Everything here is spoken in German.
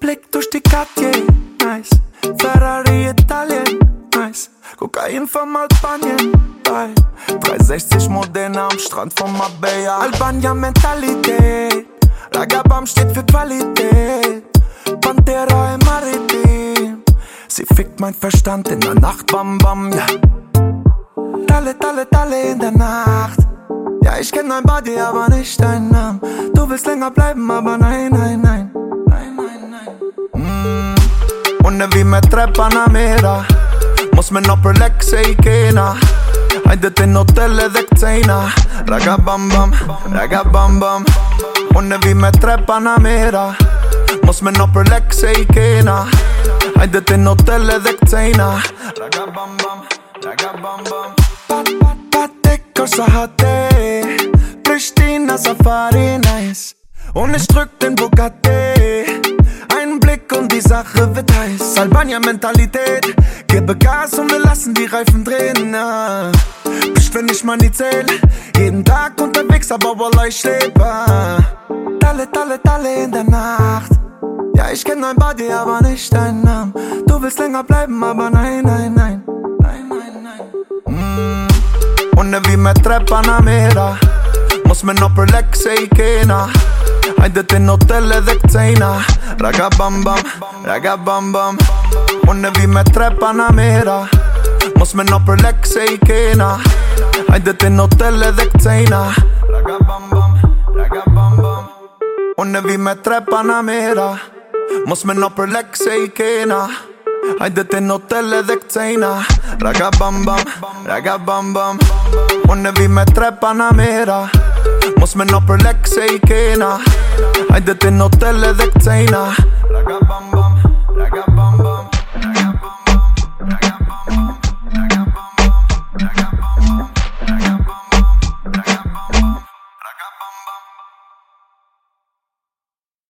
Blick durch die Cartier, nice. Ferrari Italien, nice. Kokain vom Albanien, bei 360 Modena am Strand von Marbella. Albania Mentalität, Lagabam steht für Qualität. Pantera im Maritim, sie fickt mein Verstand in der Nacht, bam bam, ja. Dalle, dalle, dalle in der Nacht. Ja, ich kenn dein Body, aber nicht deinen Namen. Du willst länger bleiben, aber nein, nein, nein. Nein, nein, nein. Mm. Vi me tre Panamera Mos me no për lek se i kena Hajde të në hotel edhe këcejna Raga bam bam, raga bam bam Unë vi me tre Panamera Mos me no për lek se i kena Hajde të në hotel edhe këcejna Raga bam bam, raga bam bam Pat, pat, pat, e kosa hate Pristina Safari nice Und ich drück den Bugatti. Ein Blick und die Sache wird heiß. Albania-Mentalität Gebe Gas und wir lassen die Reifen drehen. Na. Bist wenn ich mal nie zähl. Jeden Tag unterwegs, aber Wallah ich lebe. Talle, talle, talle in der Nacht. Ja, ich kenn dein Body, aber nicht deinen Namen. Du willst länger bleiben, aber nein, nein, nein. Nein, nein, nein. Mm. Unë vi me tre Panamera Als men op haar lek zei kena Hij deed de Xena Raga bam bam, raga bam bam. Me panamera Mos men op haar lek zei kena Hij deed in hotel de Xena Raga bam bam, raga bam bam. Me panamera Mos men op haar lek zei kena Ay, desde no te le dexeina. Raga bam bam, raga bam bam. One vi me tres panamera. Mos me no per lek se ikena Ajde ti no te le de dhe kcejna